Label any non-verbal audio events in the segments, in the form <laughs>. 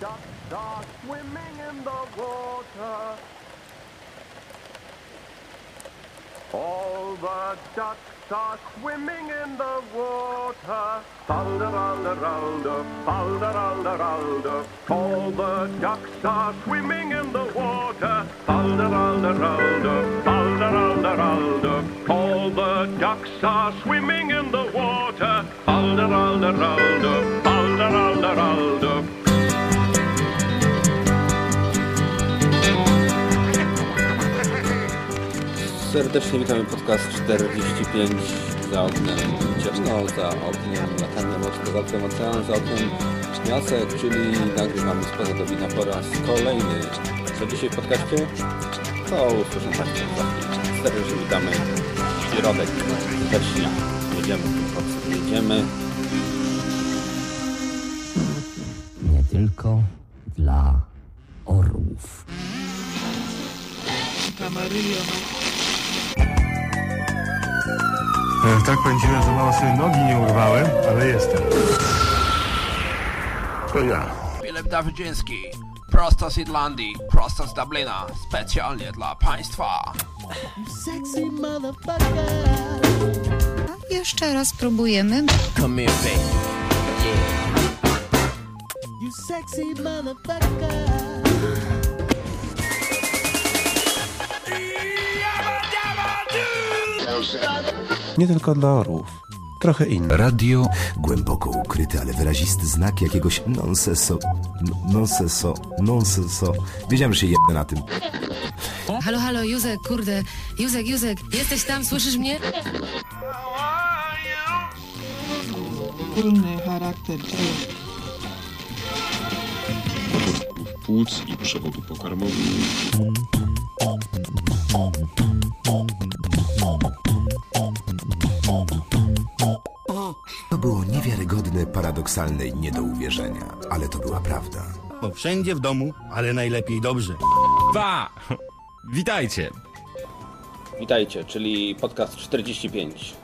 ducks are swimming in the water. All the ducks are swimming in the water. Falderalderalder, falderalderalder. All the ducks are swimming in the water. Falderalderalder, falderalderalder. All the ducks are swimming in the water. Falderalderalder, falderalderalder. Serdecznie witamy podcast 45 za oknem ciemno, za oknem latarnia morska, za oknem ocean, za oknem wniosek, czyli nagrywamy z Pozadowina po raz kolejny. Co dzisiaj w podcaście? To usłyszą Państwo. Serdecznie witamy. Środek września. Jedziemy, jedziemy. nie tylko dla orłów. E, Tak pędziłem, że mało sobie nogi nie urwałem, ale jestem. To ja. Filip Dawidziński, prosto z Irlandii, prosto z Dublina, specjalnie dla Państwa. sexy motherfucker. Jeszcze raz próbujemy. Come here, baby. You sexy motherfucker. Nie tylko dla orłów. Trochę inny. Radio, głęboko ukryty, ale wyrazisty znak jakiegoś nonsenso, nonsenso, nonsenso. Wiedziałem, że się jebę na tym. Halo, halo, Józek, kurde. Józek, Józek, jesteś tam, słyszysz mnie? Wspólny charakter płuc i przewodu pokarmowego. Paradoksalne i nie do uwierzenia, ale to była prawda. Bo wszędzie w domu, ale najlepiej dobrze. Dwa! Witajcie! Witajcie, czyli podcast 45.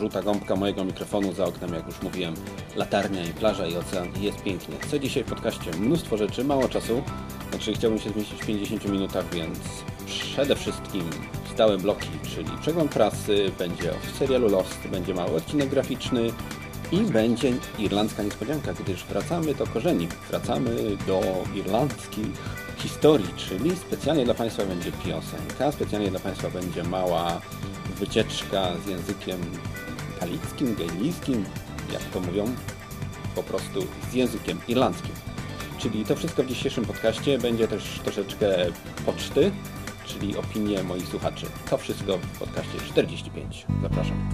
Żółta gąbka mojego mikrofonu za oknem, jak już mówiłem, latarnia i plaża i ocean i jest pięknie. Co dzisiaj w podcaście? Mnóstwo rzeczy, mało czasu. Znaczy chciałbym się zmieścić w 50 minutach, więc przede wszystkim stałe bloki, czyli przegląd prasy, będzie o serialu Lost, będzie mały odcinek graficzny i będzie irlandzka niespodzianka, gdyż wracamy do korzeni, wracamy do irlandzkich historii, czyli specjalnie dla Państwa będzie piosenka, specjalnie dla Państwa będzie mała wycieczka z językiem galickim, gejlijskim, jak to mówią, po prostu z językiem irlandzkim. Czyli to wszystko w dzisiejszym podcaście. Będzie też troszeczkę poczty, czyli opinie moich słuchaczy. To wszystko w podcaście 45. Zapraszam.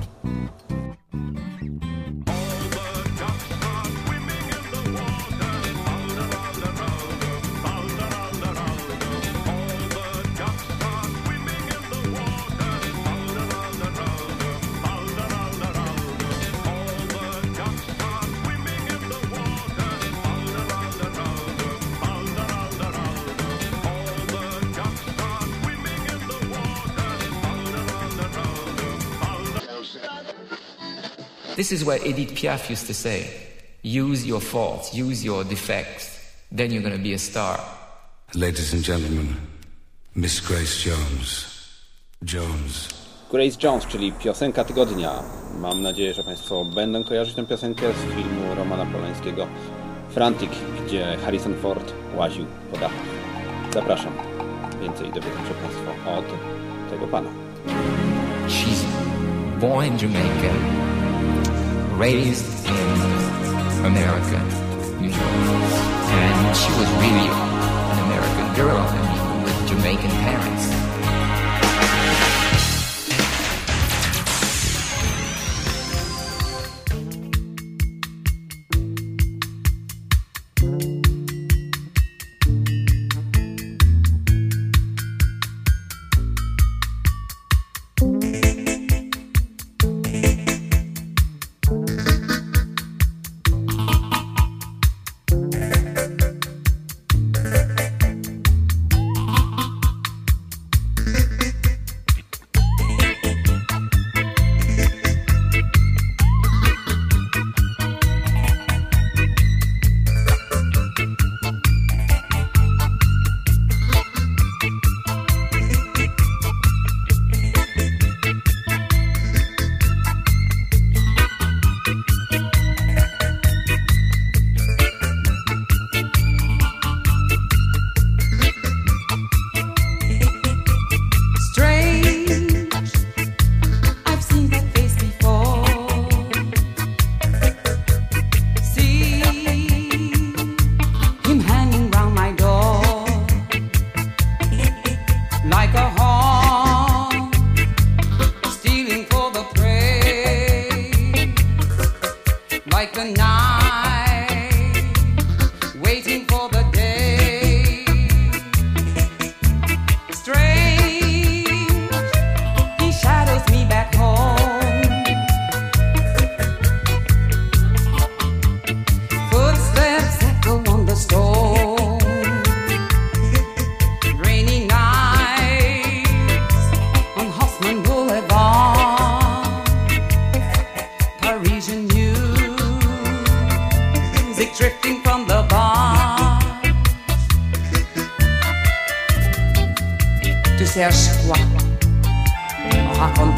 This is what Edith Piaf used to say. Use your faults, use your defects, then you're going to be a star. Ladies and gentlemen, Miss Grace Jones. Jones. Grace Jones, czyli piosenka tygodnia. Mam nadzieję, że Państwo będą kojarzyć tę piosenkę z filmu Romana Polańskiego Frantic, gdzie Harrison Ford łaził po dachach. Zapraszam. Więcej dowiedzą się Państwo od tego pana. She's born in Jamaica, raised in America, New York. And she was really an American girl, I mean, with Jamaican parents.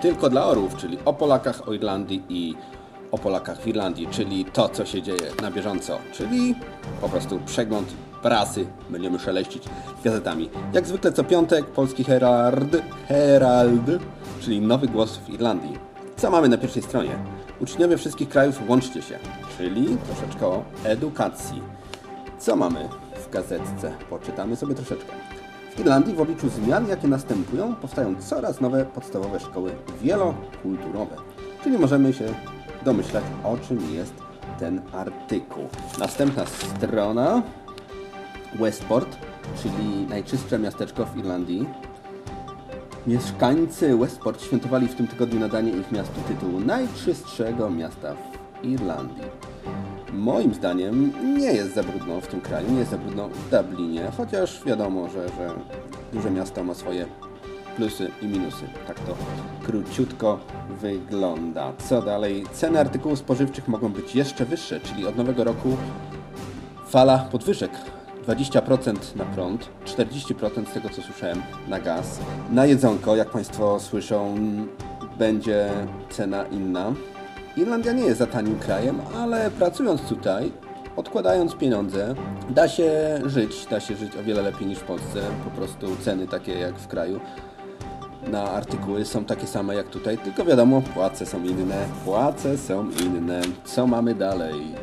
Tylko dla orłów, czyli o Polakach, o Irlandii i o Polakach w Irlandii, czyli to, co się dzieje na bieżąco, czyli po prostu przegląd prasy. Będziemy szeleścić gazetami. Jak zwykle co piątek polski Herald, Herald, czyli nowy głos w Irlandii. Co mamy na pierwszej stronie? Uczniowie wszystkich krajów łączcie się, czyli troszeczkę o edukacji. Co mamy w gazetce? Poczytamy sobie troszeczkę. W Irlandii w obliczu zmian, jakie następują, powstają coraz nowe podstawowe szkoły wielokulturowe. Czyli możemy się domyślać, o czym jest ten artykuł. Następna strona Westport, czyli najczystsze miasteczko w Irlandii. Mieszkańcy Westport świętowali w tym tygodniu nadanie ich miastu tytułu najczystszego miasta w Irlandii. Moim zdaniem nie jest za brudno w tym kraju, nie jest za brudno w Dublinie, chociaż wiadomo, że, że duże miasto ma swoje plusy i minusy. Tak to króciutko wygląda. Co dalej? Ceny artykułów spożywczych mogą być jeszcze wyższe, czyli od nowego roku fala podwyżek. 20% na prąd, 40% z tego co słyszałem na gaz. Na jedzonko, jak Państwo słyszą, będzie cena inna. Irlandia nie jest za tanim krajem, ale pracując tutaj, odkładając pieniądze, da się żyć, da się żyć o wiele lepiej niż w Polsce. Po prostu ceny takie jak w kraju na artykuły są takie same jak tutaj, tylko wiadomo, płace są inne, płace są inne. Co mamy dalej?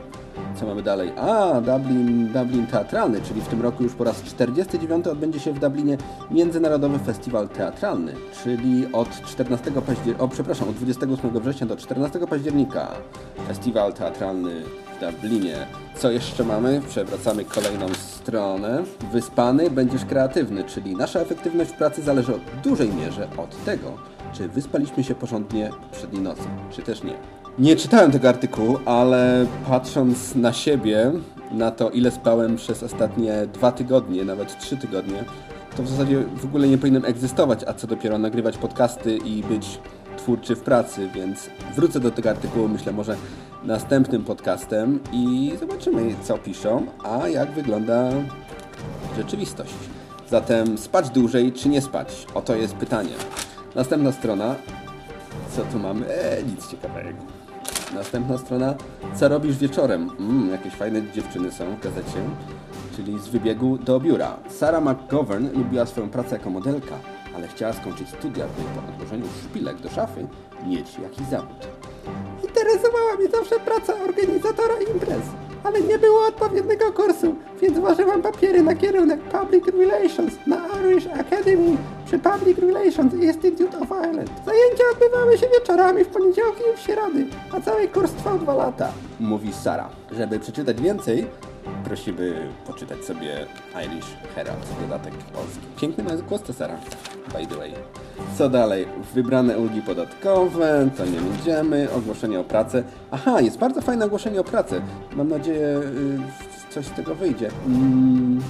Co mamy dalej? A, Dublin, Dublin Teatralny, czyli w tym roku już po raz 49 odbędzie się w Dublinie Międzynarodowy Festiwal Teatralny, czyli od 14 października, o przepraszam, od 28 września do 14 października Festiwal Teatralny w Dublinie. Co jeszcze mamy? Przewracamy kolejną stronę. Wyspany będziesz kreatywny, czyli nasza efektywność w pracy zależy w dużej mierze od tego, czy wyspaliśmy się porządnie poprzedniej nocy, czy też nie. Nie czytałem tego artykułu, ale patrząc na siebie, na to ile spałem przez ostatnie dwa tygodnie, nawet trzy tygodnie, to w zasadzie w ogóle nie powinienem egzystować, a co dopiero nagrywać podcasty i być twórczy w pracy, więc wrócę do tego artykułu, myślę, może następnym podcastem i zobaczymy, co piszą, a jak wygląda rzeczywistość. Zatem spać dłużej, czy nie spać? Oto jest pytanie. Następna strona. Co tu mamy? Eee, nic ciekawego. Następna strona. Co robisz wieczorem? Mm, jakieś fajne dziewczyny są w gazecie. Czyli z wybiegu do biura. Sarah McGovern lubiła swoją pracę jako modelka, ale chciała skończyć studia, by po odłożeniu szpilek do szafy mieć jakiś zawód. Interesowała mnie zawsze praca organizatora imprez, ale nie było odpowiedniego kursu, więc złożyłam papiery na kierunek Public Relations na Irish Academy przy Public Relations Institute of Ireland. Zajęcia odbywały się wieczorami w poniedziałki i w środy, a cały kurs trwał dwa lata, mówi Sara. Żeby przeczytać więcej, prosimy poczytać sobie Irish Herald, dodatek polski. Piękny ma głos to Sara, by the way. Co dalej? Wybrane ulgi podatkowe, to nie będziemy, ogłoszenie o pracę. Aha, jest bardzo fajne ogłoszenie o pracę. Mam nadzieję, y, coś z tego wyjdzie. Mm,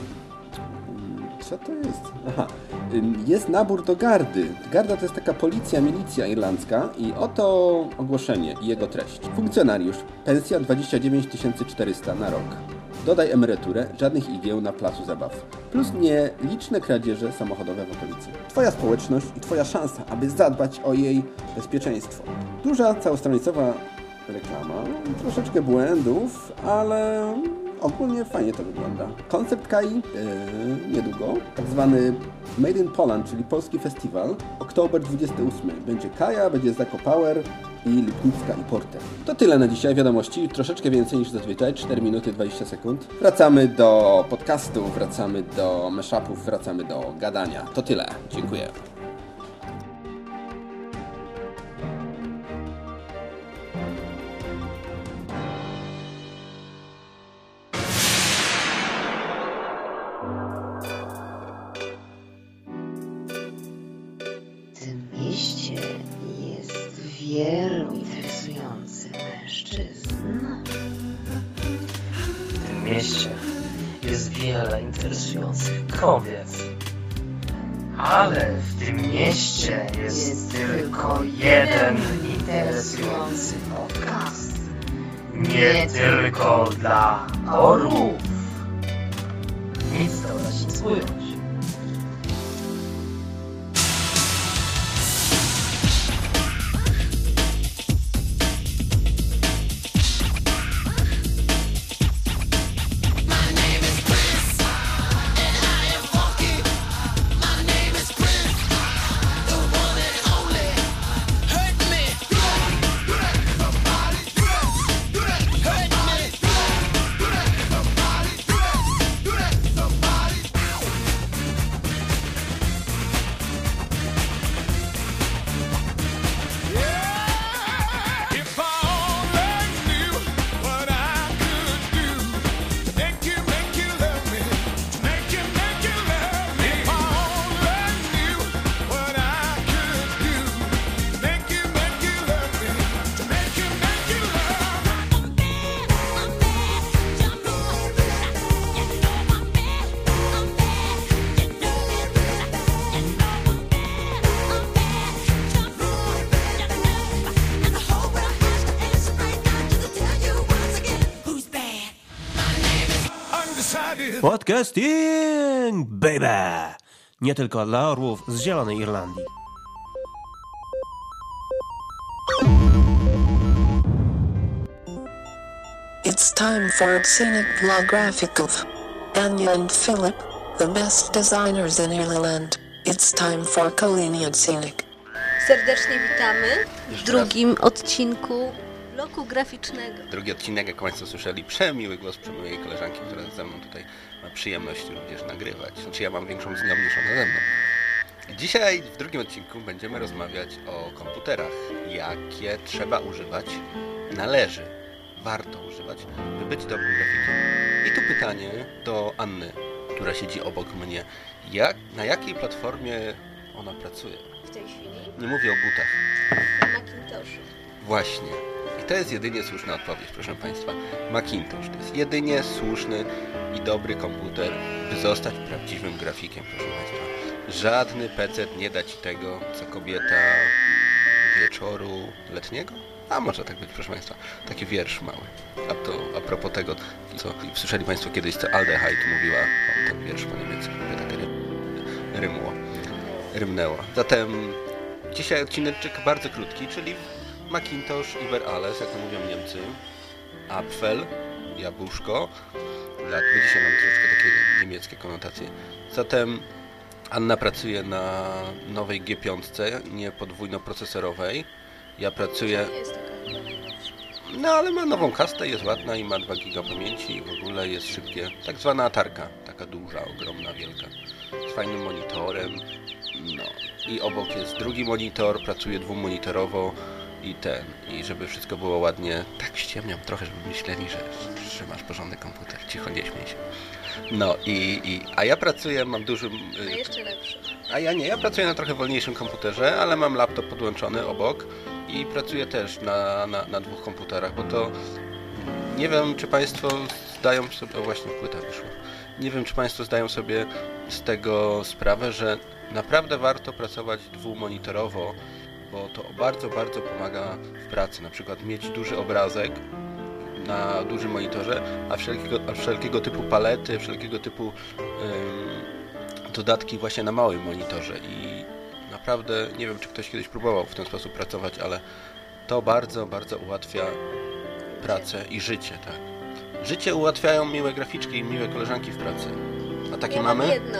co to jest? Aha, ym, jest nabór do gardy. Garda to jest taka policja, milicja irlandzka i oto ogłoszenie i jego treść. Funkcjonariusz, pensja 29 400 na rok. Dodaj emeryturę, żadnych igieł na placu zabaw. Plus nieliczne kradzieże samochodowe w okolicy. Twoja społeczność i Twoja szansa, aby zadbać o jej bezpieczeństwo. Duża, całostronicowa reklama, troszeczkę błędów, ale ogólnie fajnie to wygląda. Koncept KAI yy, niedługo, tak zwany Made in Poland, czyli polski festiwal, oktober 28. Będzie Kaja, będzie Zako Power i Lipnicka i Porter. To tyle na dzisiaj wiadomości, troszeczkę więcej niż zazwyczaj, 4 minuty 20 sekund. Wracamy do podcastu, wracamy do mashupów, wracamy do gadania. To tyle, dziękuję. Kobiet. Ale w tym mieście jest, Jest tylko jeden interesujący podcast. Nie tylko dla orłów. Nic dodać, nic ująć. Podcasting, baby! Nie tylko dla orłów z Zielonej Irlandii. It's time for Scenic Vlographic of Anya and Philip, the best designers in Ireland. It's time for Colleen and Scenic. Serdecznie witamy w drugim odcinku bloku graficznego. Drugi odcinek, jak Państwo słyszeli, przemiły głos przemiłej koleżanki, która ze mną tutaj ma przyjemność również nagrywać. Znaczy ja mam większą z nią niż ona ze mną. Dzisiaj w drugim odcinku będziemy rozmawiać o komputerach. Jakie trzeba używać, należy, warto używać, by być dobrym grafikiem. I tu pytanie do Anny, która siedzi obok mnie. Jak, na jakiej platformie ona pracuje? W tej chwili Nie mówię o butach. na Macintoshu. Właśnie. I to jest jedynie słuszna odpowiedź, proszę Państwa. Macintosh to jest jedynie słuszny i dobry komputer, by zostać prawdziwym grafikiem, proszę Państwa. Żadny PC nie da Ci tego, co kobieta wieczoru letniego? A może tak być, proszę Państwa. Taki wiersz mały. A to a propos tego, co słyszeli Państwo kiedyś, co Aldehyde mówiła, o, ten wiersz po niemiecku, tak ry, rymło, rymnęło. Zatem dzisiaj odcineczek bardzo krótki, czyli Macintosh Iber Alles, jak to mówią Niemcy, Apfel, jabłuszko, bo dzisiaj mam troszeczkę takie niemieckie konotacje. Zatem Anna pracuje na nowej G5, nie podwójnoprocesorowej. Ja pracuję... No ale ma nową kastę, jest ładna i ma 2 giga pamięci i w ogóle jest szybkie. Tak zwana atarka, taka duża, ogromna, wielka. Z fajnym monitorem. No i obok jest drugi monitor, pracuje dwumonitorowo i ten, i żeby wszystko było ładnie, tak ściemniam trochę, żeby myśleli, że, że masz porządny komputer. Cicho, nie śmiej się. No i, i a ja pracuję, mam dużym... A jeszcze lepszy. A ja nie, ja pracuję na trochę wolniejszym komputerze, ale mam laptop podłączony obok i pracuję też na, na, na dwóch komputerach, bo to nie wiem, czy Państwo zdają sobie... O, właśnie płyta wyszła. Nie wiem, czy Państwo zdają sobie z tego sprawę, że naprawdę warto pracować dwumonitorowo, bo to bardzo, bardzo pomaga w pracy. Na przykład mieć duży obrazek na dużym monitorze, a wszelkiego, a wszelkiego typu palety, wszelkiego typu ym, dodatki właśnie na małym monitorze i naprawdę nie wiem, czy ktoś kiedyś próbował w ten sposób pracować, ale to bardzo, bardzo ułatwia pracę i życie, tak. Życie ułatwiają miłe graficzki i miłe koleżanki w pracy. A takie ja mamy? Mam jedną.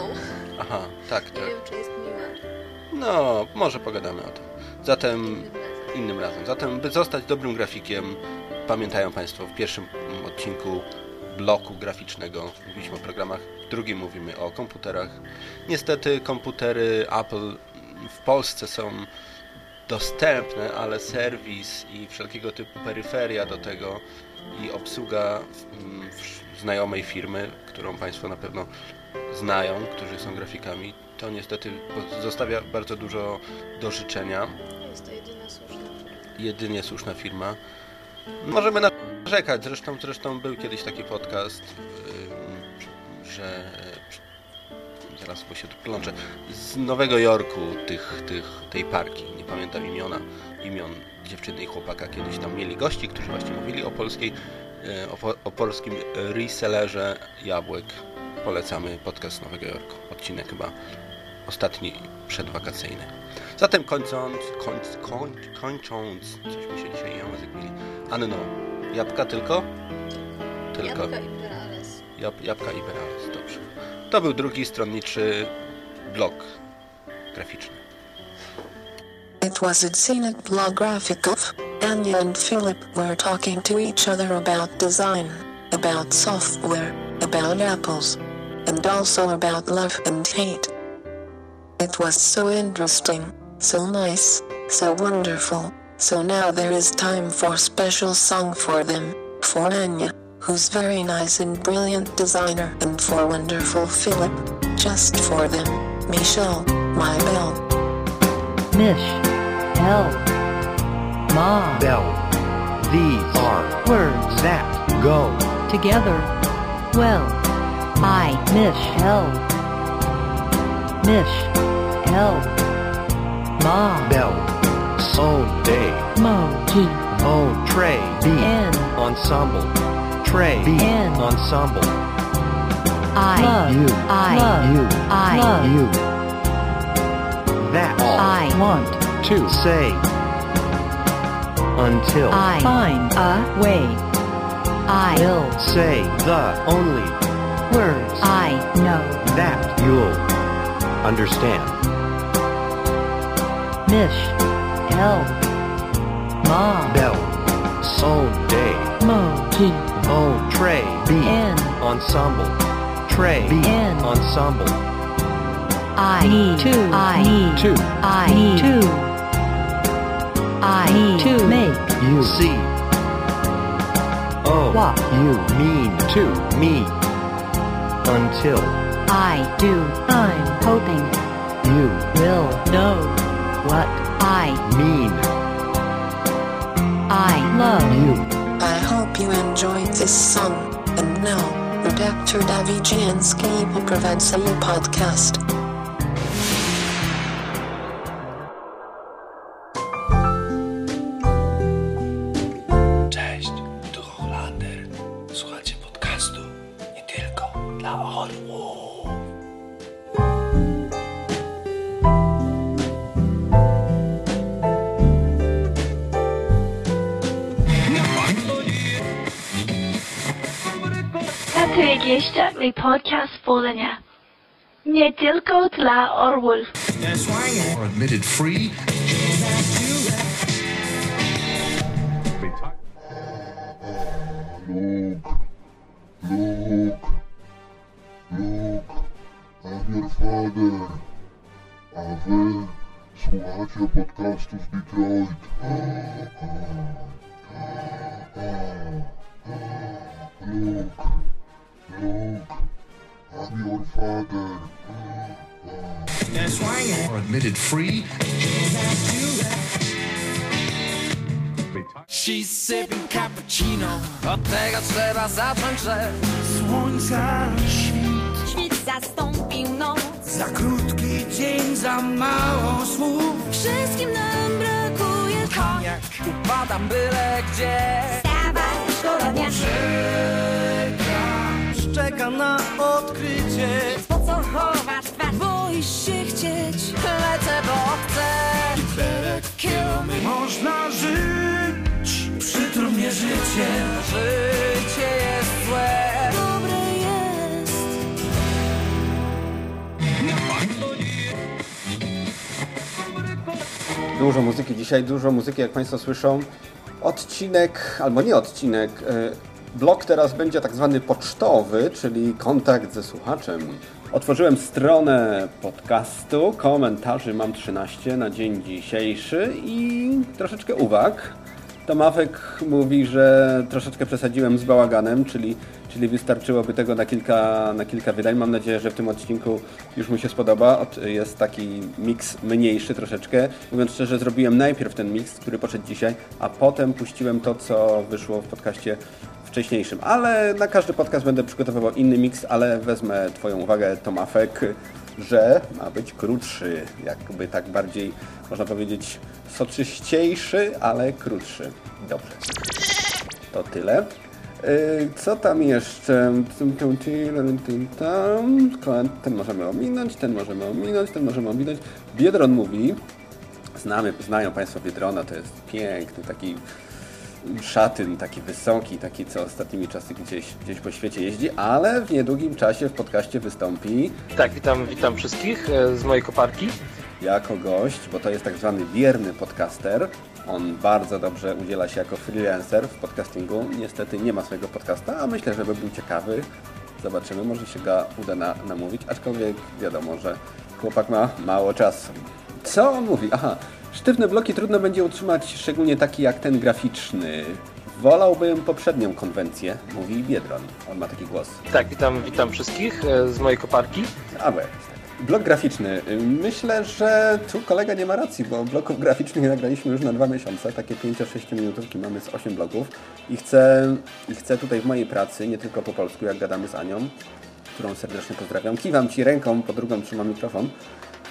Aha, tak, Nie tak. wiem, czy jest miła. No, może pogadamy o tym. Zatem innym razem. Zatem, by zostać dobrym grafikiem, pamiętają Państwo, w pierwszym odcinku bloku graficznego mówiliśmy o programach, w drugim mówimy o komputerach. Niestety komputery Apple w Polsce są dostępne, ale serwis i wszelkiego typu peryferia do tego i obsługa mm, znajomej firmy, którą Państwo na pewno znają, którzy są grafikami, to niestety zostawia bardzo dużo do życzenia. Jest to jedyna słuszna. Jedynie słuszna firma. Możemy narzekać, zresztą, zresztą był kiedyś taki podcast, że zaraz bo się tu plączę, z Nowego Jorku tych, tych, tej parki, nie pamiętam imiona, imion dziewczyny i chłopaka, kiedyś tam mieli gości, którzy właśnie mówili o polskiej, e, o, o polskim resellerze jabłek. Polecamy podcast z Nowego Jorku, odcinek chyba ostatni przedwakacyjny. Zatem kończąc, końc, koń, kończąc, coś mi się dzisiaj język mieli. Anno, jabłka tylko? Tylko. Jabłka i Perales. Jab, jabłka i Perales, dobrze. To był drugi stronniczy blog graficzny. It was at Zenit Blog Graphicov. Anya and Philip were talking to each other about design, about software, about apples, and also about love and hate. It was so interesting, so nice, so wonderful. So now there is time for special song for them, for Anya, who's very nice and brilliant designer, and for wonderful Philip, just for them, Michelle, my bell. Mish. L. Ma. Bell. These are Words. that go Together. Well. I. Mish. Mish. L. Ma. bell. Own day. Mo. Key. Own tray. B. N. Ensemble. Tray. B. N. Ensemble. I. Love. You. I. Love. You. I. Love. You. That. I want To say. Until. I find a way. I'll Say the only words I know. that you'll understand. Mish, El, Ma, Bell, Son, Day, Mo, G, Mo, Trey, B, N, Ensemble, Trey, B, N, Ensemble. I, E, two, I, E, two, I, E, two, I, E, two, make, You. C. Oh, what. You mean, to, me, until. I do. I'm hoping You will know what I mean. I love you. I hope you enjoyed this song. And now, Redactor Dawidzianski poprowadza you podcast. Katry Gieściarny podcast Polenia. Nie tylko dla orłów. Are admitted free. Luke, Luke, I'm your father. A wy słuchacie podcastu z Detroit. Luke, Luke, I'm your father. Are admitted free. She's sipping cappuccino. Od tego trzeba zacząć, że Słońca świt Świt zastąpił noc. Za krótki dzień, za mało słów. Wszystkim nam brakuje. Koniak upadam byle gdzie. Wstawaj, szkoda dnia Czeka, na odkrycie. Po co chowasz twarz? Boisz się chcieć. Lecę, bo chcę. Kill me Można żyć przy trudnie życie. Życie jest złe. Dobre jest. Dużo muzyki dzisiaj, dużo muzyki, jak Państwo słyszą. Odcinek, albo nie odcinek, e, blok teraz będzie tak zwany pocztowy, czyli kontakt ze słuchaczem. Otworzyłem stronę podcastu, komentarzy mam 13 na dzień dzisiejszy i troszeczkę uwag. Tomawek mówi, że troszeczkę przesadziłem z bałaganem, czyli, czyli wystarczyłoby tego na kilka, na kilka wydań. Mam nadzieję, że w tym odcinku już mu się spodoba. Od- Jest taki miks mniejszy troszeczkę. Mówiąc szczerze, zrobiłem najpierw ten miks, który poszedł dzisiaj, a potem puściłem to, co wyszło w podcaście wcześniejszym. Ale na każdy podcast będę przygotowywał inny miks, ale wezmę Twoją uwagę, Tomafek, że ma być krótszy. Jakby tak bardziej, można powiedzieć, soczyściejszy, ale krótszy. Dobrze. To tyle. Yy, Co tam jeszcze? Ten możemy ominąć, ten możemy ominąć, ten możemy ominąć. Biedron mówi, znamy, znają Państwo Biedrona, to jest piękny taki szatyn, taki wysoki, taki co ostatnimi czasy gdzieś, gdzieś po świecie jeździ, ale w niedługim czasie w podcaście wystąpi Tak, witam, witam wszystkich e, z mojej koparki. jako gość, bo to jest tak zwany wierny podcaster. On bardzo dobrze udziela się jako freelancer w podcastingu. Niestety nie ma swojego podcasta, a myślę, że by był ciekawy. Zobaczymy, może się go uda na, namówić, aczkolwiek wiadomo, że chłopak ma mało czasu. Co on mówi? Aha, sztywne bloki trudno będzie utrzymać, szczególnie taki jak ten graficzny. Wolałbym poprzednią konwencję, mówi Biedron. On ma taki głos. Tak, witam, witam wszystkich e, z mojej koparki. A, bo. Blok graficzny. Myślę, że tu kolega nie ma racji, bo bloków graficznych nagraliśmy już na dwa miesiące. Takie 5-6 minutówki mamy z 8 bloków. I chcę, I chcę tutaj w mojej pracy, nie tylko po polsku, jak gadamy z Anią, którą serdecznie pozdrawiam. Kiwam Ci ręką, po drugą trzymam mikrofon.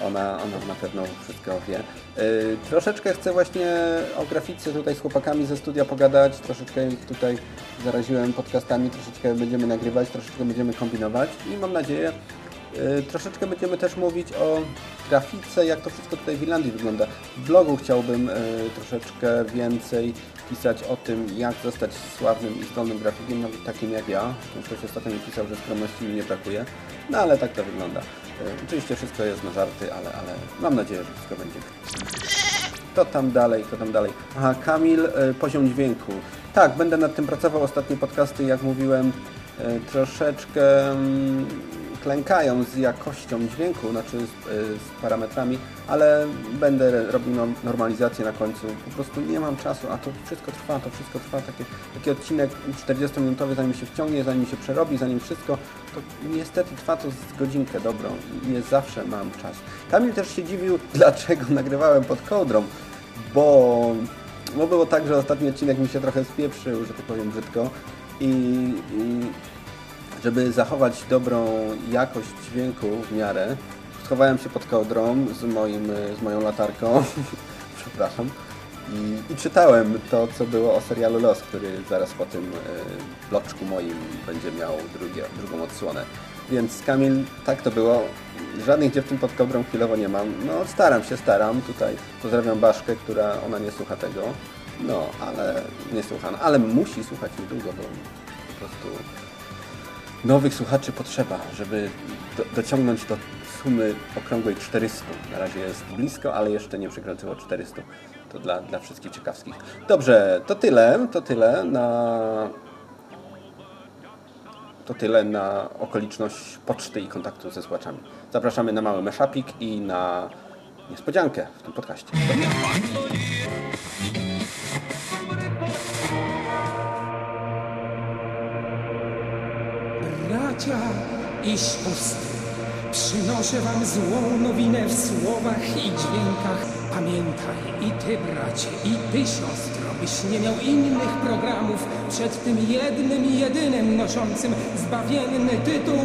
Ona, ona na pewno wszystko wie. Yy, troszeczkę chcę właśnie o grafice tutaj z chłopakami ze studia pogadać. Troszeczkę ich tutaj zaraziłem podcastami, troszeczkę będziemy nagrywać, troszeczkę będziemy kombinować i mam nadzieję, yy, troszeczkę będziemy też mówić o grafice, jak to wszystko tutaj w Irlandii wygląda. W blogu chciałbym yy, troszeczkę więcej pisać o tym, jak zostać sławnym i zdolnym grafikiem, nawet takim jak ja. Ktoś ostatnio mi pisał, że skromności mi nie brakuje. No ale tak to wygląda. E, Oczywiście wszystko jest na żarty, ale, ale mam nadzieję, że wszystko będzie. To tam dalej, to tam dalej. Aha, Kamil, e, poziom dźwięku. Tak, będę nad tym pracował. Ostatnie podcasty, jak mówiłem, e, troszeczkę mm, klękają z jakością dźwięku, znaczy z, z parametrami, ale będę robił normalizację na końcu. Po prostu nie mam czasu, a to wszystko trwa, to wszystko trwa. Taki, taki odcinek 40-minutowy, zanim się wciągnie, zanim się przerobi, zanim wszystko, to niestety trwa to z godzinkę dobrą i nie zawsze mam czas. Kamil też się dziwił, <laughs> dlaczego nagrywałem pod kołdrą, bo było tak, że ostatni odcinek mi się trochę spieprzył, że tak powiem brzydko i, i żeby zachować dobrą jakość dźwięku w miarę, schowałem się pod kołdrą z, moim, z moją latarką, <laughs> przepraszam, i, i czytałem to, co było o serialu Los, który zaraz po tym e, bloczku moim będzie miał drugie, drugą odsłonę. Więc Kamil, tak to było. Żadnych dziewczyn pod kobrą chwilowo nie mam. No staram się, staram. Tutaj pozdrawiam Baszkę, która ona nie słucha tego. No, ale nie słucha. No, ale musi słuchać niedługo, bo po prostu nowych słuchaczy potrzeba, żeby do, dociągnąć do sumy okrągłej 400. Na razie jest blisko, ale jeszcze nie przekroczyło 400. To dla, dla wszystkich ciekawskich. Dobrze, to tyle, to tyle na to tyle na okoliczność poczty i kontaktu ze słuchaczami. Zapraszamy na mały meszapik i na niespodziankę w tym podcaście. Bracia i siostry, przynoszę wam złą nowinę w słowach i dźwiękach. Pamiętaj i ty, bracie, i ty, siostro, byś nie miał innych programów przed tym jednym i jedynym noszącym zbawienny tytuł.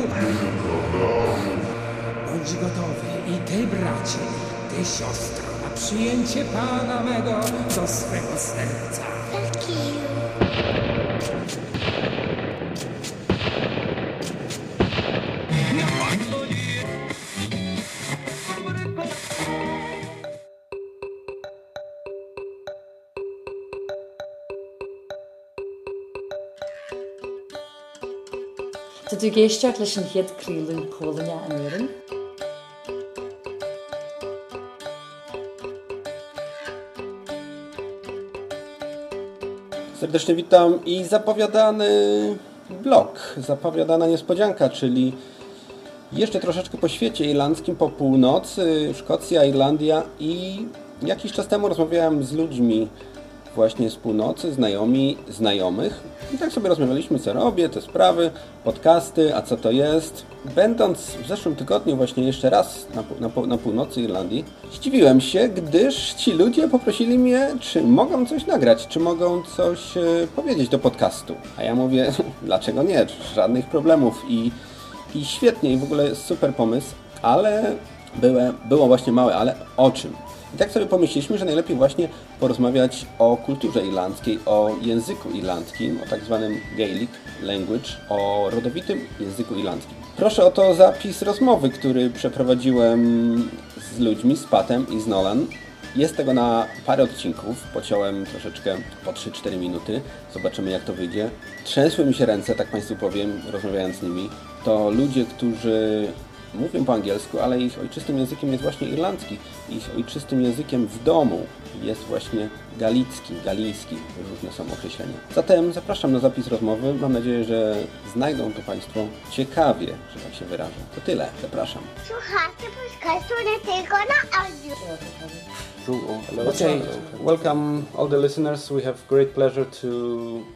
Bądź gotowy i ty, bracie, ty, siostro, na przyjęcie Pana mego do swego serca. Tá tú géisteach leis an chiad críú pólanne an? Serdecznie witam i zapowiadany blog, zapowiadana niespodzianka, czyli jeszcze troszeczkę po świecie irlandzkim, po północy, Szkocja, Irlandia i jakiś czas temu rozmawiałem z ludźmi właśnie z północy, znajomi, znajomych. I tak sobie rozmawialiśmy, co robię, te sprawy, podcasty, a co to jest. Będąc w zeszłym tygodniu właśnie jeszcze raz na, na, na północy Irlandii, zdziwiłem się, gdyż ci ludzie poprosili mnie, czy mogą coś nagrać, czy mogą coś e, powiedzieć do podcastu. A ja mówię, <laughs> dlaczego nie, żadnych problemów i, i świetnie, i w ogóle super pomysł, ale były, było właśnie małe, ale o czym? I tak sobie pomyśleliśmy, że najlepiej właśnie porozmawiać o kulturze irlandzkiej, o języku irlandzkim, o tak zwanym Gaelic language, o rodowitym języku irlandzkim. Proszę o to zapis rozmowy, który przeprowadziłem z ludźmi, z Patem i z Nolan. Jest tego na parę odcinków, pociąłem troszeczkę po 3-4 minuty, zobaczymy jak to wyjdzie. Trzęsły mi się ręce, tak Państwu powiem, rozmawiając z nimi. To ludzie, którzy mówią po angielsku, ale ich ojczystym językiem jest właśnie irlandzki. Ich ojczystym językiem w domu jest właśnie galicki, galijski, różne są określenia. Zatem zapraszam na zapis rozmowy. Mam nadzieję, że znajdą to Państwo ciekawie, że tak się wyrażę. To tyle, zapraszam. Słuchajcie podcastu nie tylko na audio. Okay, welcome all the listeners. We have great pleasure to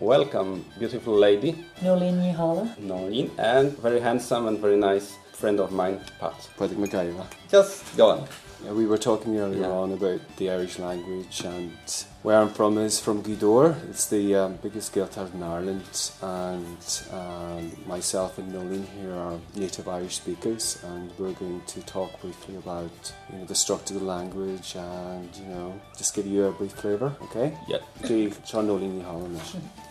welcome beautiful lady, Nolín Níhala. Noreen, and very handsome and very nice friend of mine, Pat. Patrick McIver. Just go on. Yeah, we were talking earlier Yeah. on about the Irish language and where I'm from is from Gweedore. It's the um, biggest Gaeltacht in Ireland and um, myself and Nolene here are native Irish speakers and we're going to talk briefly about you know the structure of the language and you know just give you a brief flavour, okay? Yeah. To Sean Nolene Holland.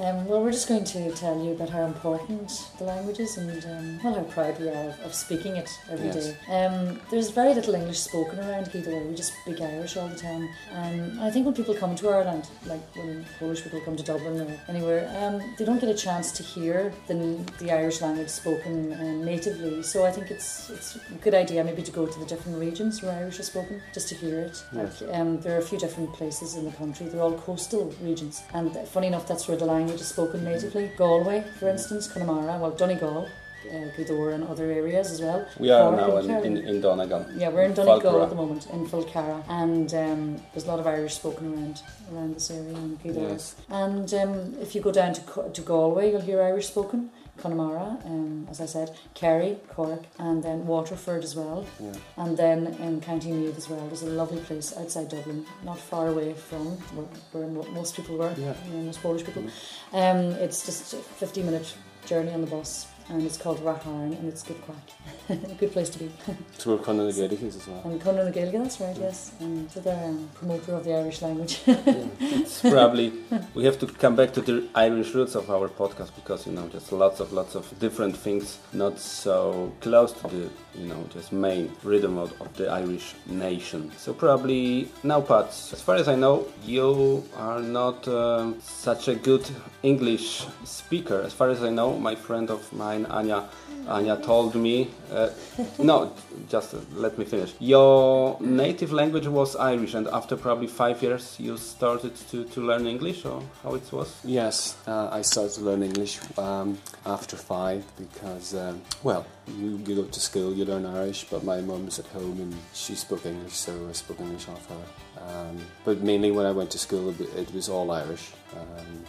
Um, well, we're just going to tell you about how important the language is and um, well, how proud we are of, of speaking it every Yes. day. Um, there's very little English spoken around Gweedore. We just speak Irish all the time. Um, I think when people come to Ireland, like when Polish people come to Dublin or anywhere, um, they don't get a chance to hear the, the Irish language spoken um, natively. So I think it's it's a good idea maybe to go to the different regions where Irish is spoken just to hear it. Yes. Like, um, there are a few different places in the country. They're all coastal regions, and funny enough, that's where the language is spoken natively. Galway, for instance, Connemara, well, Donegal, uh, and other areas as well. We are now in, in, in Donegal. Yeah, we're in Donegal Falkirk. at the moment, in Fulcara, and um, there's a lot of Irish spoken around around this area in Gweedore. Yes. And um, if you go down to, to Galway, you'll hear Irish spoken. Connemara, um, as I said, Kerry, Cork, and then Waterford as well. Yeah. And then in County Meath as well. There's a lovely place outside Dublin, not far away from where, where most people were, Yeah. you know, most Polish people. Um, it's just a 15 minute journey on the bus, and it's called Rathharn, and it's good crack. <laughs> a good place to be. <laughs> So we're Conan the Gaelic as well. and Conan the Gaeilge, that's right, yes. And so they're um, promoter of the Irish language. <laughs> It's probably we have to come back to the Irish roots of our podcast because you know just lots of lots of different things not so close to the you know just main rhythm of, of the Irish nation. So probably now, Pat, as far as I know, you are not um, such a good English speaker. As far as I know, my friend of mine, Anya. Anya told me, uh, no, just uh, let me finish. Your native language was Irish, and after probably five years, you started to, to learn English, or how it was? Yes, uh, I started to learn English um, after five because, um, well, you, go to school, you learn Irish, but my mum's at home and she spoke English, so I spoke English off her. Um, but mainly when I went to school, it, it was all Irish. Um,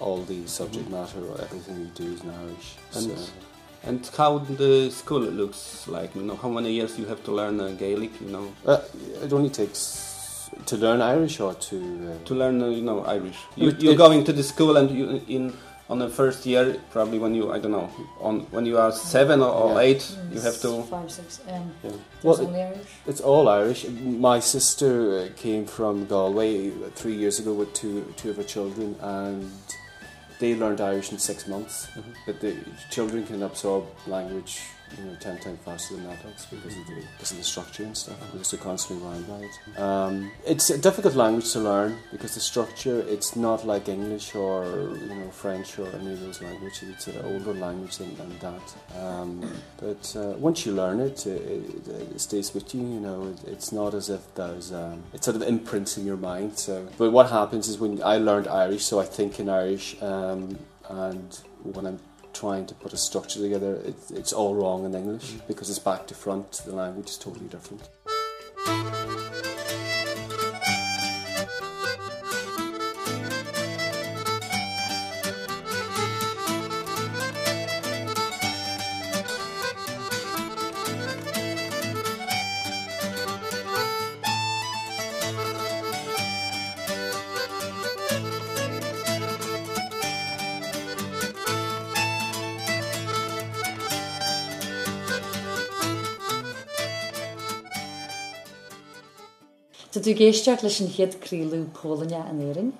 all the subject matter, or everything you do is in Irish. And, so- and how the school looks like? You know, how many years you have to learn uh, Gaelic? You know, Uh, it only takes to learn Irish or to uh, to learn, uh, you know, Irish. You, you're it- going to the school, and you in on the first year, probably when you I don't know, on when you are seven or, or Yeah. eight, you have to. Five, six. Um, Yeah. Well, only Irish. It's all Irish. My sister uh, came from Galway uh, three years ago with two two of her children, and they learned Irish in six months. Mm-hmm. But the children can absorb language, you know, ten times faster than adults because of the because of the structure and stuff. Because they're constantly by it. Um, it's a difficult language to learn because the structure. It's not like English or you know French or any of those languages. It's an older language than, than that. Um, but uh, once you learn it, it, it, it stays with you. You know, it, it's not as if there's um, it sort of imprints in your mind. So, but what happens is when I learned Irish, so I think in Irish, um, and when I'm trying to put a structure together, it, it's all wrong in English because it's back to front. The language is totally different. Géisteart leis an chiad críú Pólania an éing?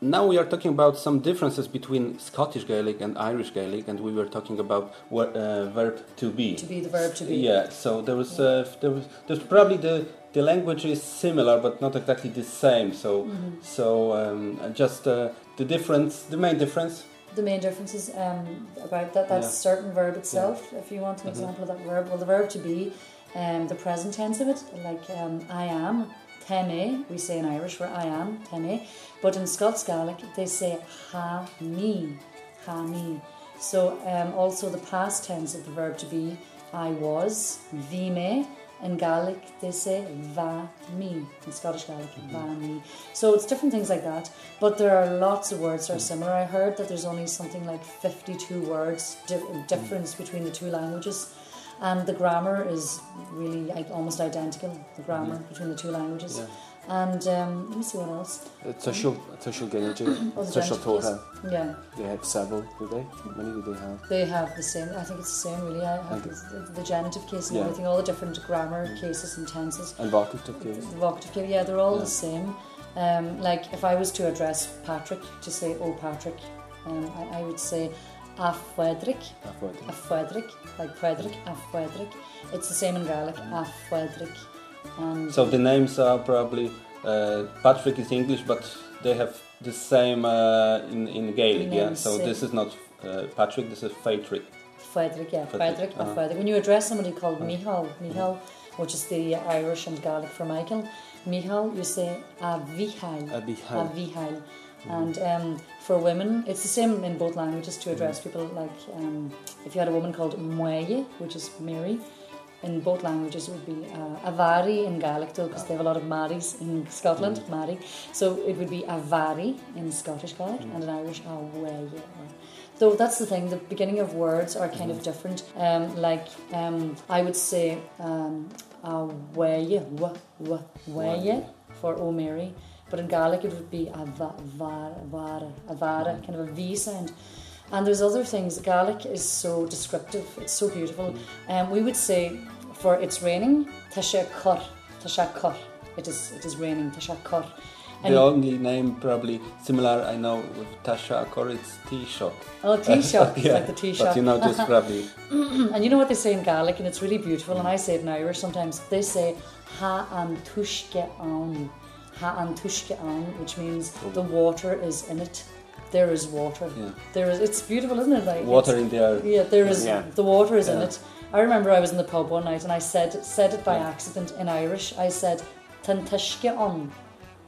Now we are talking about some differences between Scottish Gaelic and Irish Gaelic, and we were talking about what, uh, verb to be. To be the verb to be. Yeah. So there was, uh, there was, there's probably the the language is similar, but not exactly the same. So, Mhm. so um, just uh, the difference, the main difference. The main difference is um, about that that Yeah. certain verb itself. If you want an Mhm. example of that verb, well, the verb to be, um, the present tense of it, like um, I am, teme, we say in Irish where I am, teme, but in Scots Gaelic they say ha me, ha me. So um, also the past tense of the verb to be, I was, vime. In Gaelic, they say va me. In Scottish Gaelic, va me. So it's different things like that. But there are lots of words that are similar. I heard that there's only something like 52 words di- difference between the two languages. And the grammar is really like, almost identical, the grammar Mhm. between the two languages. Yeah. And um, let me see what else. Tushel, Tushel Tushel genitive. Tota. Yeah. They have several, do they? How many do they have? They have the same. I think it's the same, really. I have the, the genitive case and Yeah. everything, all the different grammar cases and tenses. And vocative case? The vocative case, yeah, they're all Yeah. the same. Um, like if I was to address Patrick, to say, "Oh, Patrick," um, I, I would say, "A Frederick." A Frederick. Like Frederick, a Frederick. It's the same in Gaelic, a Frederick. And So the names are probably uh, Patrick is English, but they have the same uh, in in Gaelic. Yeah. So this is not uh, Patrick. This is Patrick. Frederick, yeah, Frederick, Frederick, uh-huh. Frederick. When you address somebody called Michal, Michal, which is the Irish and Gaelic for Michael, Michal, you say a Vihail. A Vihail. A Vihail. And um, for women, it's the same in both languages to address people like um, if you had a woman called Mweye, which is Mary, in both languages it would be uh, Avari in Gaelic though, because they have a lot of Maris in Scotland, Mari. So it would be Avari in Scottish Gaelic and in Irish Aweye. Though that's the thing, the beginning of words are kind of different. Um, like um, I would say um, a way, w, w, for O Mary, but in Gaelic it would be a va, var, vara, a vara, kind of a V sound. And there's other things. Gaelic is so descriptive. It's so beautiful. Um, we would say for it's raining, tasha kor, tasha kor. It is it is raining, tasha kor. The only name probably similar I know with Tasha Akor it's Taoiseach. Oh, <laughs> Taoiseach, it's yeah, like the Taoiseach. But you know just <laughs> probably. and you know what they say in Gaelic, and it's really beautiful, and I say it in Irish sometimes. They say ha an tushke an, ha an tushke an, which means the water is in it. There is water. Yeah. There is. It's beautiful, isn't it? Like Water in the air. Yeah, there is. Yeah. The water is in it. I remember I was in the pub one night and I said said it by accident in Irish. I said tushke.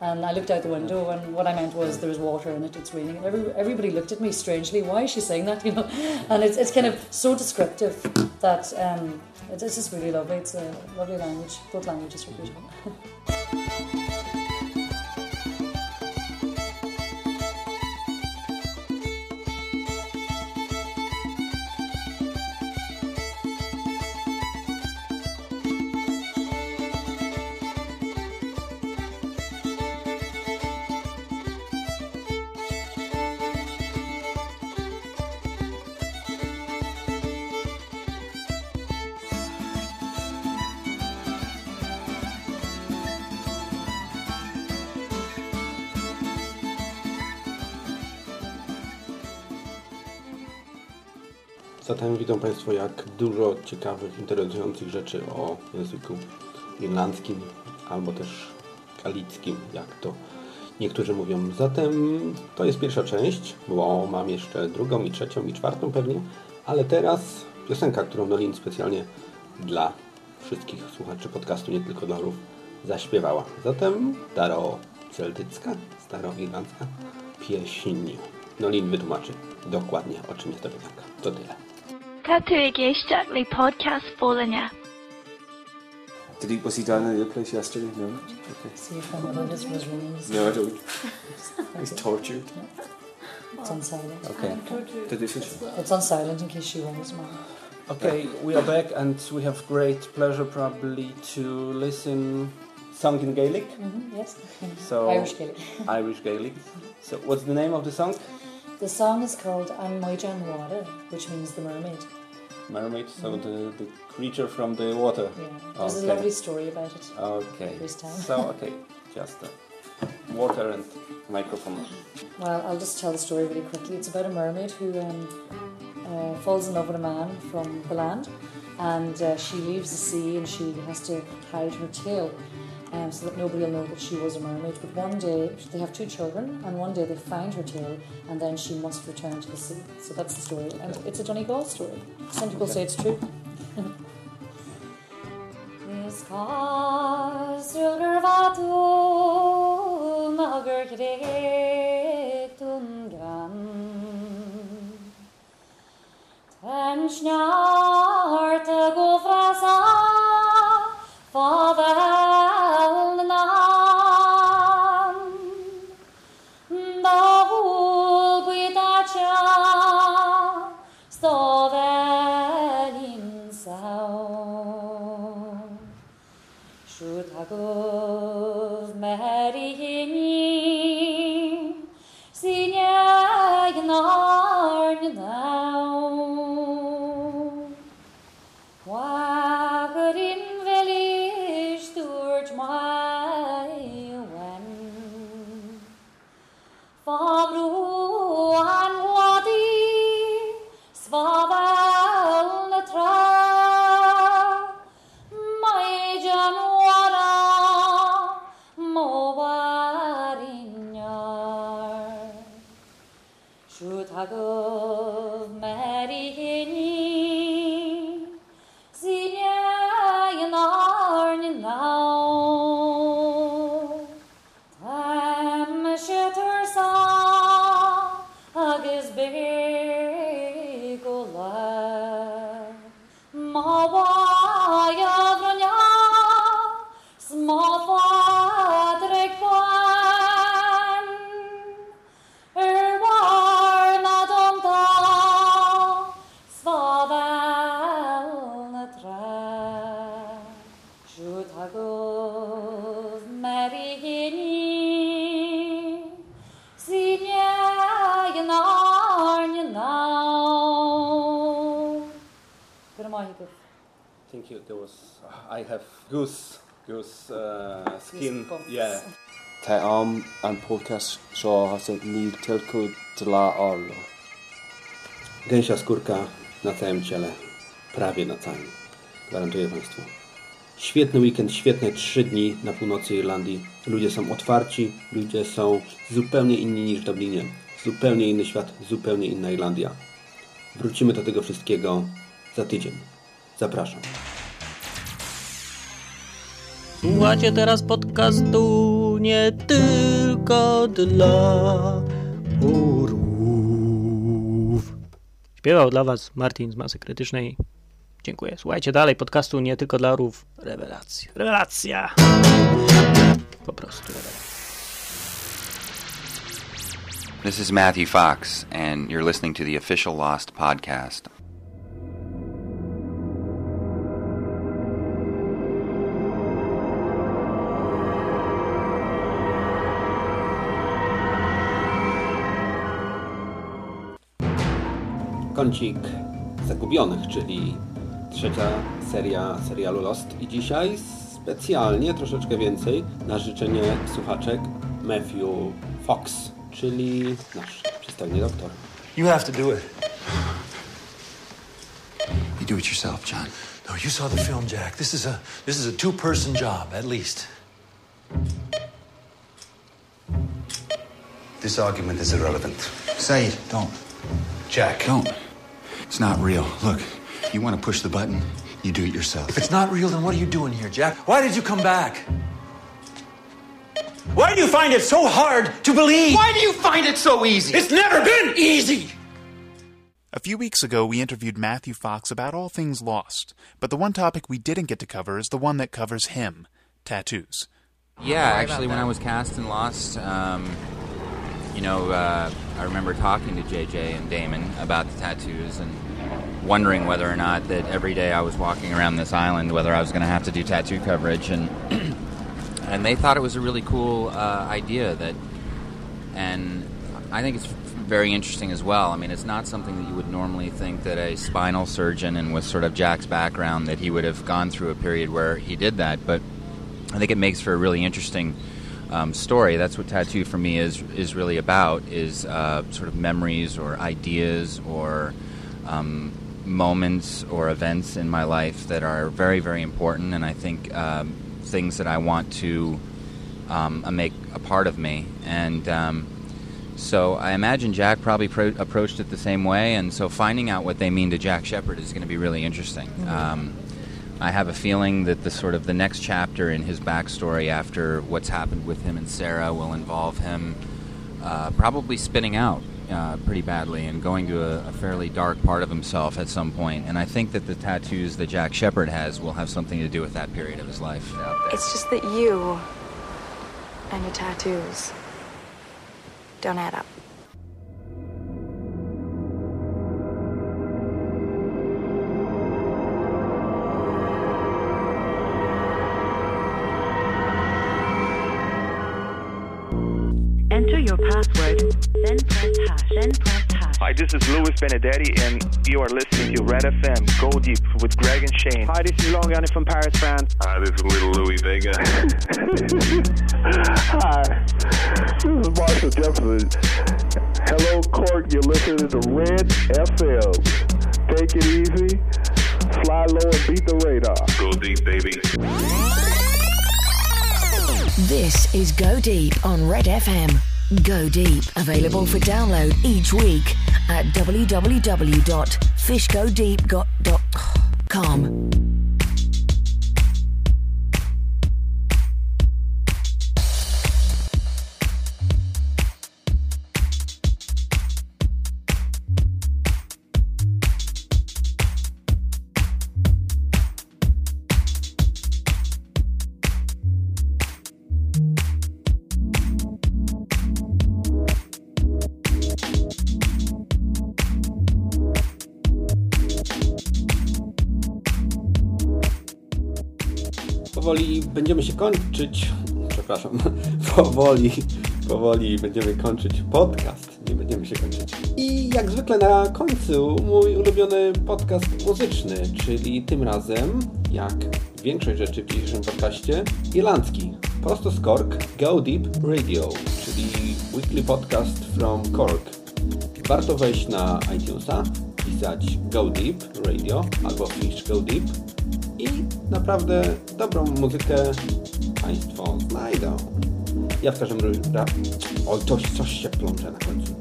And I looked out the window, and what I meant was there was water in it. It's raining. And every, everybody looked at me strangely. Why is she saying that? <laughs> You know, and it's, it's kind of so descriptive that um, it's, it's just really lovely. It's a lovely language. Both languages are beautiful. <laughs> Zatem widzą Państwo, jak dużo ciekawych, interesujących rzeczy o języku irlandzkim albo też galickim, jak to niektórzy mówią. Zatem to jest pierwsza część, bo mam jeszcze drugą i trzecią i czwartą pewnie, ale teraz piosenka, którą Nolin specjalnie dla wszystkich słuchaczy podcastu, nie tylko dla orów, zaśpiewała. Zatem staro-celtycka, staro-irlandzka pieśń. Nolin wytłumaczy dokładnie, o czym jest ta piosenka. To tyle. Tatuige Stackley podcast Bologna. Did he, was he down in the other place yesterday? No. Okay. See if anyone just was ringing. No, I don't. He's tortured. It's on silent. Okay. Did he finish? It's on silent in case she rings, Mom. Okay, we are back and we have great pleasure probably to listen song in Gaelic. Mhm, yes. So Irish Gaelic. Irish Gaelic. So what's the name of the song? The song is called An Moijan Water, which means the mermaid. Mermaid. So the, the creature from the water. Yeah. There's Okay. a lovely story about it. Okay. This time. So okay, just uh, water and microphone. Well, I'll just tell the story really quickly. It's about a mermaid who um, uh, falls in love with a man from the land, and uh, she leaves the sea and she has to hide her tail. Um, so that nobody will know that she was a mermaid. But one day, they have two children, and one day they find her tail, and then she must return to the sea. So that's the story. And it's a Donegal story. Some people say it's true. of Mary Thank you. There was I have goose goose uh, skin. Yeah. Tá am an podcast seo has lá ála. Gęsia skórka na całym ciele. Prawie na całym. Gwarantuję Państwu. Świetny weekend, świetne trzy dni na północy Irlandii. Ludzie są otwarci, ludzie są zupełnie inni niż w Dublinie. Zupełnie inny świat, zupełnie inna Irlandia. Wrócimy do tego wszystkiego za tydzień. Zapraszam. Słuchacie teraz podcastu nie tylko dla orłów. Śpiewał dla Was Martin z Masy Krytycznej. Dziękuję. Słuchajcie dalej podcastu nie tylko dla orłów. Rewelacja. Rewelacja. Po prostu rewelacja. This is Matthew Fox, and you're listening to the official Lost podcast. Kącik Zagubionych, czyli trzecia seria serialu Lost. I dzisiaj specjalnie troszeczkę więcej na życzenie słuchaczek Matthew Fox, czyli nasz przystojny doktor. You have to do it. You do it yourself, John. No, you saw the film, Jack. This is a this is a two-person job at least. This argument is irrelevant. Say it. Don't. Jack. Don't. It's not real. Look, you want to push the button, you do it yourself. If it's not real, then what are you doing here, Jack? Why did you come back? Why do you find it so hard to believe? Why do you find it so easy? It's never been easy. A few weeks ago, we interviewed Matthew Fox about all things lost, but the one topic we didn't get to cover is the one that covers him tattoos. Yeah, actually, when I was cast in Lost, um, you know, uh, I remember talking to JJ and Damon about the tattoos and wondering whether or not that every day I was walking around this island, whether I was going to have to do tattoo coverage, and <clears throat> and they thought it was a really cool uh, idea that, and I think it's very interesting as well. I mean, it's not something that you would normally think that a spinal surgeon and with sort of Jack's background that he would have gone through a period where he did that, but I think it makes for a really interesting um, story. That's what tattoo for me is is really about is uh, sort of memories or ideas or um, moments or events in my life that are very very important, and I think um, things that I want to um, make a part of me. And um, so I imagine Jack probably pro- approached it the same way, and so finding out what they mean to Jack Shepard is going to be really interesting. Um, I have a feeling that the sort of the next chapter in his backstory after what's happened with him and Sarah will involve him uh, probably spinning out uh, pretty badly and going to a, a fairly dark part of himself at some point. And I think that the tattoos that Jack Shepard has will have something to do with that period of his life. It's just that you and your tattoos don't add up. Then press hash, then press hash. Hi, this is Louis Benedetti, and you are listening to Red FM Go Deep with Greg and Shane. Hi, this is Long Johnny from Paris, France. Hi, this is Little Louis Vega. <laughs> Hi, this is Marshall Jefferson. Hello, Cork. You're listening to Red FM. Take it easy, fly low, and beat the radar. Go deep, baby. This is Go Deep on Red FM. Go Deep, available for download each week at www.fishgodeep.com. kończyć. Przepraszam, <laughs> powoli, powoli będziemy kończyć podcast. Nie będziemy się kończyć. I jak zwykle na końcu mój ulubiony podcast muzyczny, czyli tym razem, jak większość rzeczy w dzisiejszym podcaście, irlandzki. Prosto z Cork, Go Deep Radio, czyli weekly podcast from Cork. Warto wejść na iTunesa, pisać Go Deep Radio albo Fish Go Deep i naprawdę dobrą muzykę Państwo znajdą. Ja w każdym razie... Oj, coś, coś się plącze na końcu.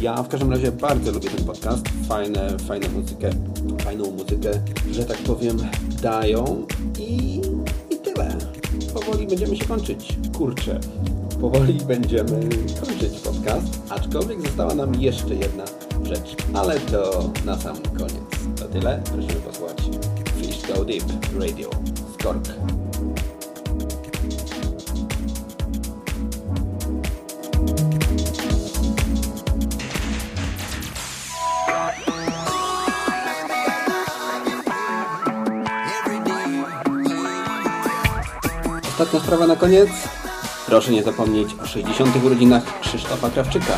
Ja w każdym razie bardzo lubię ten podcast. Fajne, fajną muzykę, fajną muzykę, że tak powiem, dają i, i tyle. Powoli będziemy się kończyć. Kurczę, powoli będziemy kończyć podcast, aczkolwiek została nam jeszcze jedna rzecz, ale to na sam koniec. To tyle, prosimy posłuchać Fish Go Deep Radio z Cork. Ostatnia sprawa na koniec. Proszę nie zapomnieć o 60. urodzinach Krzysztofa Krawczyka.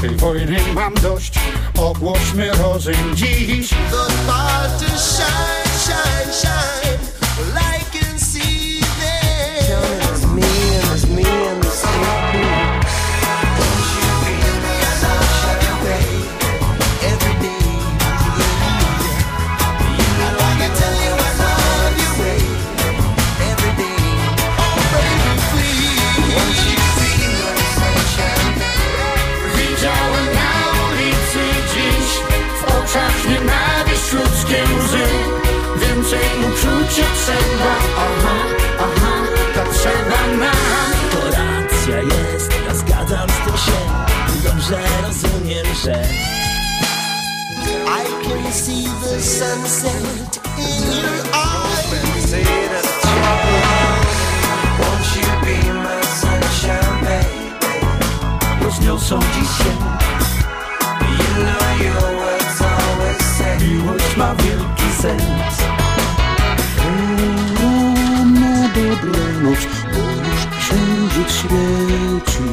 Tej wojny mam dość. Ogłośmy rozejm dziś nienawiść ludzkie łzy. Więcej uczucia trzeba. Aha, aha, tak trzeba nam. To racja jest, ja zgadzam z tym się. Dobrze rozumiem, że I can see the sunset in your eyes. Won't you be my sunshine, baby? Rozniosą dziś się. You know your ma wielki sens. Na dobranoc, bo już księżyc świeci